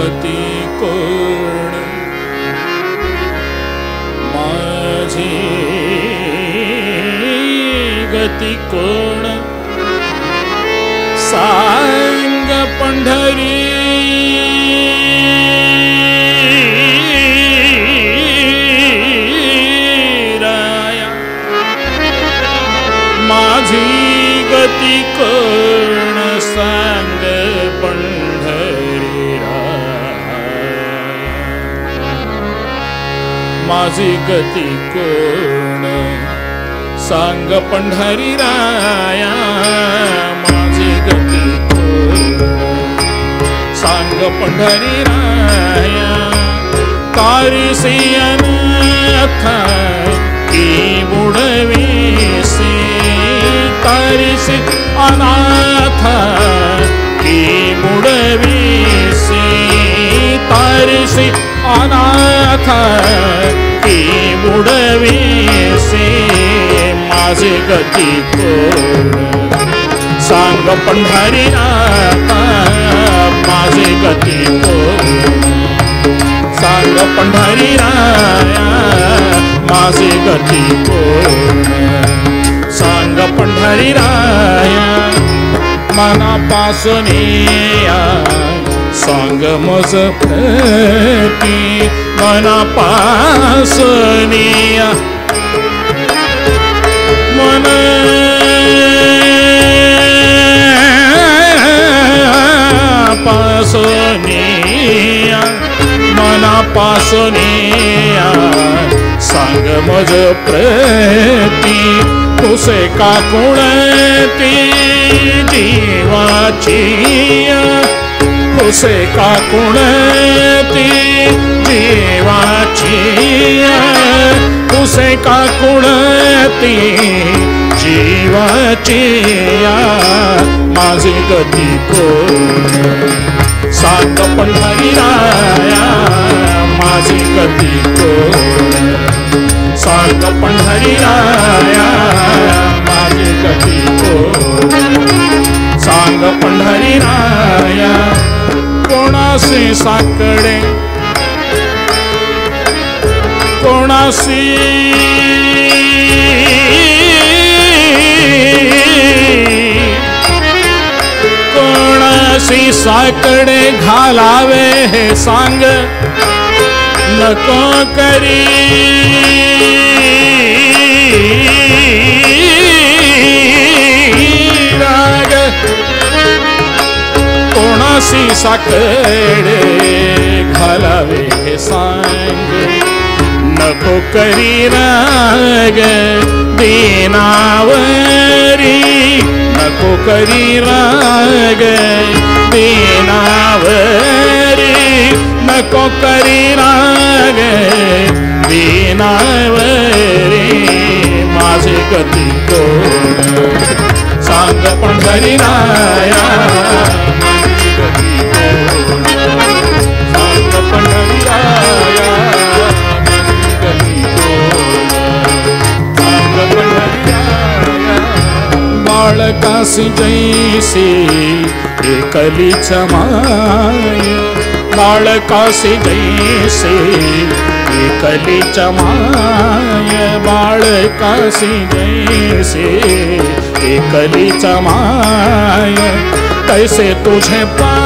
गती कोण? माझी गती कोण? सांग पंढरी। माझी गती कोण? सांग पंढरी माझी गती कोण। सांग पंढरी राया, माझी गती कोण। सांग पंढरी राया कारसी अनाथ की बुडवीसी कारसी अनाथ की बुडवीसी तारसी अनाथ की बुडवीसी माझी गती कोण सांग पंढरी माझी गती कोण सांग पंढरी राया माझी गती कोण सांग पंढरी राया मनापासून सांग मज प्रती मनापासून. या मन पासोनिया मनापासोनिया सांग मज प्रेती तुसे का कुणती जीवाची. तुसे का कुणती जीवाची का कुणती जीवाची माझी गती कोण सांग पंढरी राया माझी गती कोण सांग पंढरी कोणाशी साकडे? कोणाशी कोणाशी साकडे घालावे हे सांग? नको करी. साकडे घालावे सांग। नको करी राग देनावरी। नको करी राग देनावरी। नको करी राग देनावरी। माझे गती कोण? सांग पंढरी राया बाळकासी जैसे एकलीच माय। बाळकासी जैसे एकलीच माय। बाळकासी जैसे कली चमा कैसे तुझे पाय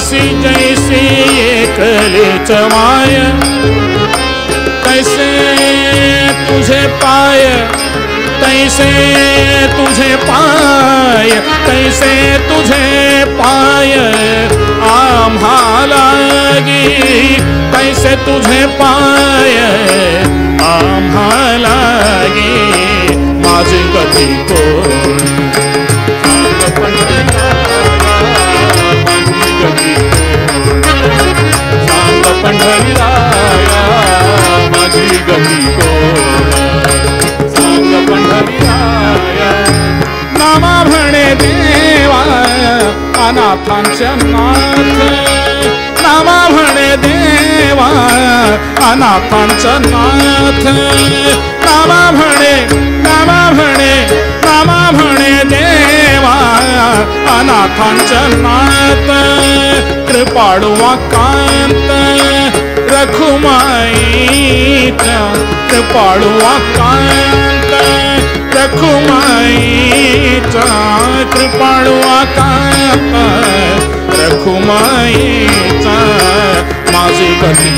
बाळकासी जैसी एकलेच माय कैसे तुझे पाय तैसे तुझे पाय कैसे तुझे पाय आम्हाला कैसे तुझे पाय आम्हाला माझी गती कोण माझी गती कोण सांग पंढरी राया नामा म्हणे देवा अनाथांच्या नाथ नामा म्हणे देवा अनाथांचा नाथ नामा म्हणे नामा म्हणे नामा देवा अनाथांच्या नाथ कृपाळू कांत रखुमाईच्या कृपाळू कांत रखुमाईचा कृपाळू कांत रखुमाईचा माझी गती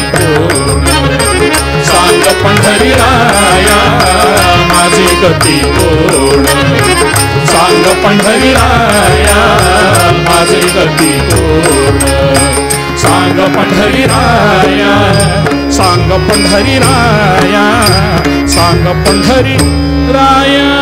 सांग पंढरी राया, माझी गती कोण सांग पंढरी राया, माझी गती सांग पंढरी राया सांग पंढरी राया सांग पंढरी राया